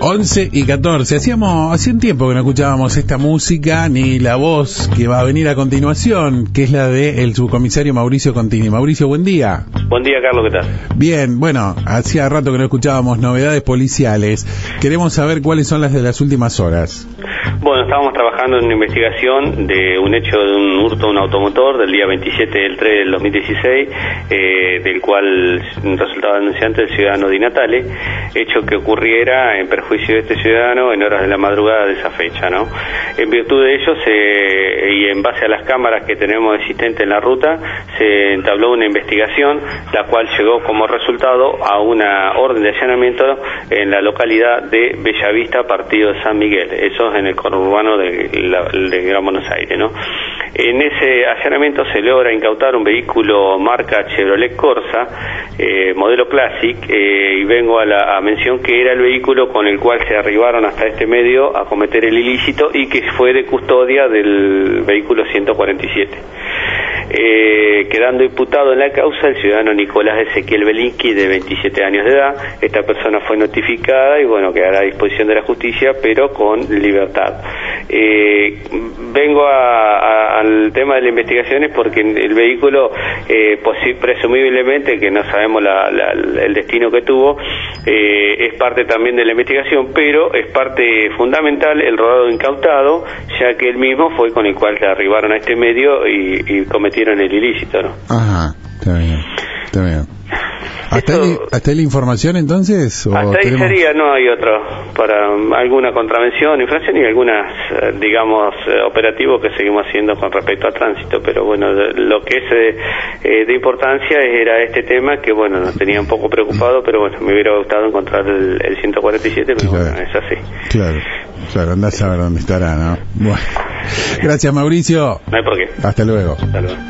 11 y 14. Hacíamos, hacía un tiempo que no escuchábamos esta música ni la voz que va a venir a continuación, que es la de el subcomisario Mauricio Contini. Mauricio, buen día. Buen día, Carlos, ¿qué tal? Bien, bueno, hacía rato que no escuchábamos novedades policiales. Queremos saber cuáles son las de las últimas horas. Bueno, estábamos trabajando en una investigación de un hecho de un hurto a un automotor del día 27 del 3 del 2016, eh, del cual resultaba denunciante el ciudadano Di Natale, hecho que ocurriera en perjuicio de este ciudadano en horas de la madrugada de esa fecha, ¿no? En virtud de ello se, y en base a las cámaras que tenemos existentes en la ruta, se entabló una investigación, la cual llegó como resultado a una orden de allanamiento en la localidad de Bellavista, partido de San Miguel. Eso es conurbano de, de Gran Buenos Aires, ¿no? En ese allanamiento se logra incautar un vehículo marca Chevrolet Corsa, eh, modelo Classic, eh, y vengo a la mención que era el vehículo con el cual se arribaron hasta este medio a cometer el ilícito y que fue de custodia del vehículo 147 eh, quedando imputado en la causa el ciudadano Nicolás Ezequiel Belinsky, de 27 años de edad. Esta persona fue notificada y, bueno, quedará a disposición de la justicia, pero con libertad. Eh, vengo al tema de las investigaciones porque el vehículo, eh, presumiblemente, que no sabemos el destino que tuvo, eh, es parte también de la investigación, pero es parte fundamental el rodado incautado, ya que él mismo fue con el cual se arribaron a este medio y, y cometieron el ilícito, ¿no? Ajá, está bien, está bien. ¿Hasta, ahí, ¿Hasta la información entonces? hasta ahí sería, no hay otro, para alguna contravención, infracción y algunas, eh, digamos, eh, operativos que seguimos haciendo con respecto a tránsito, pero bueno, lo que es eh, de importancia era este tema que, bueno, nos tenía un poco preocupado, pero bueno, me hubiera gustado encontrar el, 147, pero bueno, es así. Claro, claro, andás a ver dónde estará, ¿no? Bueno, gracias Mauricio. No hay por qué. Hasta luego. Hasta luego.